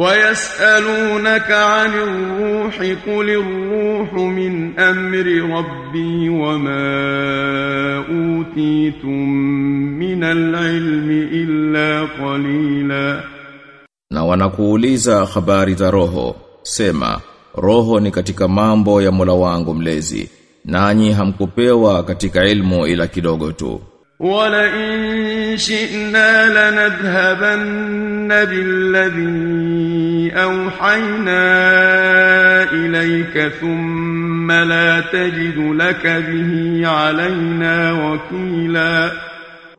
ويسألونك عن الروح قل الروح من أمر ربي وما أوتيتم من العلم إلا قليلا Na wanakuuliza habari za roho, sema, roho ni katika mambo ya Mola wangu mlezi, nanyi hamkupewa katika ilmu ila kidogo tu. ولئن شئنا لنذهبن بالذي أوحينا إليك ثم لا تجد لك به علينا وكيلا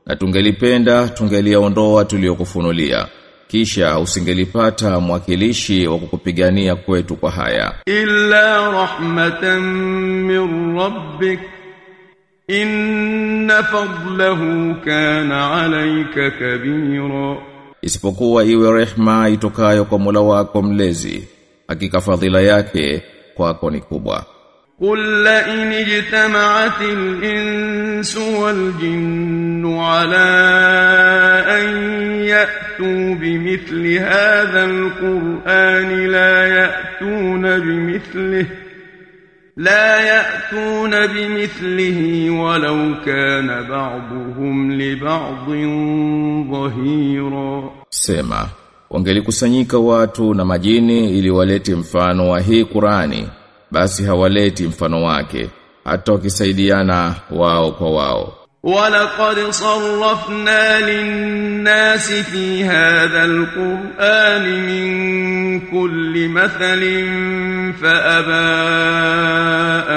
Na tungelipenda tungeliondoa tuliokufunulia. Kisha usingelipata mwakilishi wa kukupigania kwetu kwa haya. إلا رحمة من ربك إن فضله كان عليك كبيرا Isipokuwa iwe rehma itokayo kwa Mola wako mlezi. Hakika fadhila yake kwako ni kubwa. قل لئن اجتمعت الإنس والجن على أن يأتوا بمثل هذا القرآن لا يأتون بمثله لا يأتون بمثله ولو كان بعضهم لبعض ظهيرا Sema, wangelikusanyika watu na majini ili walete mfano wa hii Qurani, basi hawaleti mfano wake, hata wakisaidiana wao kwa wao. ولقد صرفنا للناس في هذا القرآن من كل مثل فأبى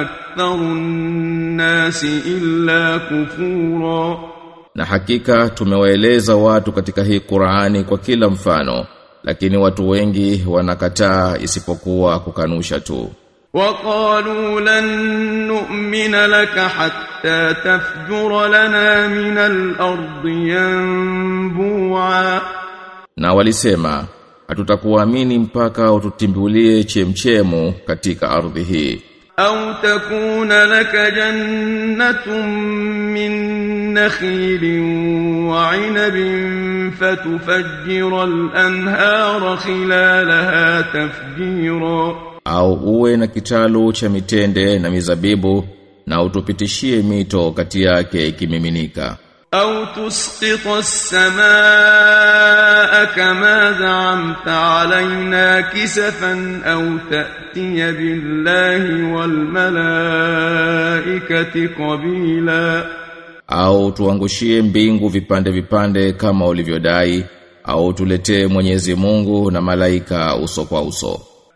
أكثر الناس إلا كفورا Na hakika tumewaeleza watu katika hii Qurani kwa kila mfano, lakini watu wengi wanakataa isipokuwa kukanusha tu. وقالوا لن نؤمن لك حتى تفجر لنا من الأرض ينبوعا Na walisema, hatutakuamini mpaka ututimbulie chemchemu katika ardhi hii. أو تكون لك جنة من نخيل وعنب فتفجر الأنهار خلالها تفجيرا au uwe na kitalu cha mitende na mizabibu na utupitishie mito kati yake ikimiminika. Au tusqita as-samaa kama za'amta alaina kisafan au ta'tiya billahi wal malaa'ikati qabila. Au tuangushie mbingu vipande vipande kama ulivyodai au tuletee Mwenyezi Mungu na malaika uso kwa uso.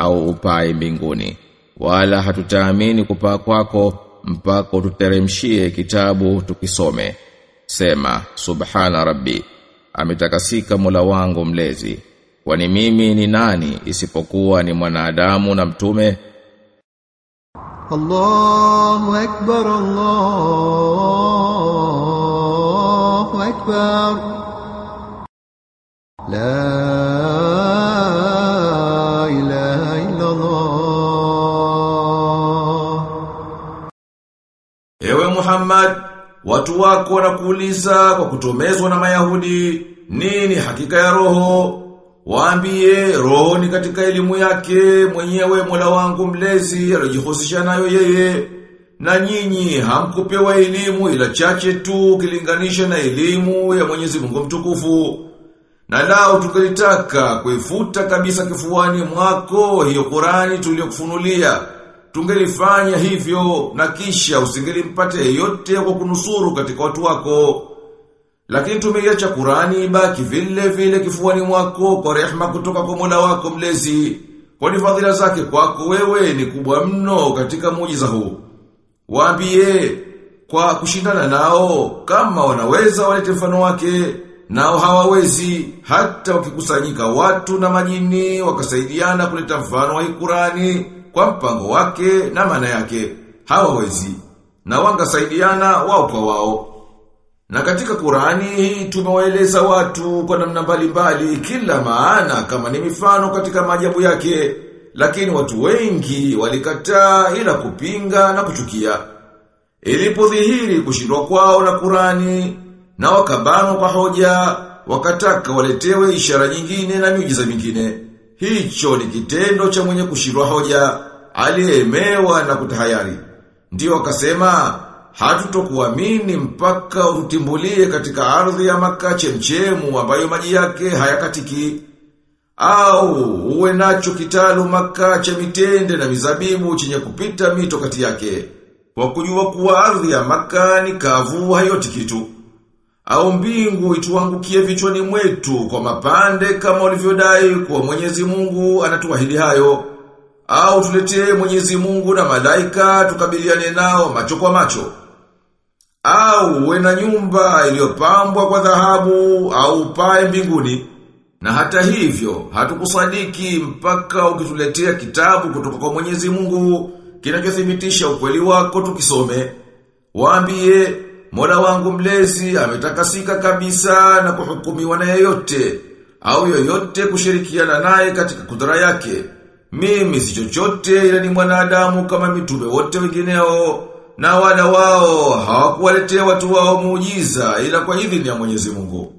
au upai mbinguni. Wala hatutaamini kupaa kwako mpaka tuteremshie kitabu tukisome. Sema subhana rabbi ametakasika mula wangu mlezi. Kwani mimi ni nani isipokuwa ni mwanadamu na mtume? Allahu akbar Allahu akbar. La Muhammad, watu wako wanakuuliza kwa kutomezwa na Mayahudi, nini hakika ya roho? Waambie roho ni katika elimu yake mwenyewe Mola wangu mlezi alijihusisha nayo yeye. Na nyinyi hamkupewa elimu ila chache tu ukilinganisha na elimu ya Mwenyezi Mungu mtukufu. Na lao tukalitaka kuifuta kabisa kifuani mwako hiyo Qurani tuliyokufunulia. Tungelifanya hivyo na kisha usingelimpate yeyote kwa kunusuru katika watu wako. Lakini tumeiacha Qurani ibaki vile vile kifuani mwako kwa rehema kutoka kwa Mola wako mlezi. Kwani fadhila zake kwako wewe ni kubwa mno katika muujiza huu. Waambie kwa kushindana nao kama wanaweza walete mfano wake nao hawawezi hata wakikusanyika watu na majini wakasaidiana kuleta mfano wa Qurani kwa mpango wake na maana yake hawawezi na wangasaidiana wao kwa wao na katika Qurani hii tumewaeleza watu kwa namna mbalimbali kila maana kama ni mifano katika maajabu yake lakini watu wengi walikataa ila kupinga na kuchukia Ilipodhihiri kushindwa kwao na Qurani na wakabanwa kwa hoja, wakataka waletewe ishara nyingine na miujiza mingine. Hicho ni kitendo cha mwenye kushirwa hoja, aliyemewa na kutahayari. Ndio akasema, hatutokuamini mpaka utimbulie katika ardhi ya maka chemchemu ambayo maji yake hayakatiki. Au uwe nacho kitalu maka cha mitende na mizabibu chenye kupita mito kati yake. Kwa kujua kuwa ardhi ya maka ni kavu hayoti kitu. Au mbingu ituangukie vichwani mwetu kwa mapande kama ulivyodai kuwa Mwenyezi Mungu anatuahidi hayo. Au tuletee Mwenyezi Mungu na malaika tukabiliane nao macho kwa macho. Au uwe na nyumba iliyopambwa kwa dhahabu au pae mbinguni. Na hata hivyo, hatukusadiki mpaka ukituletea kitabu kutoka kwa Mwenyezi Mungu kinachothibitisha ukweli wako tukisome. Waambie, Mola wangu mlezi ametakasika kabisa na kuhukumiwa na yeyote au yoyote kushirikiana naye katika kudara yake. Mimi si chochote ila ni mwanadamu kama mitume wote wengineo na wala wao hawakuwaletea watu wao muujiza ila kwa idhini ya Mwenyezi Mungu.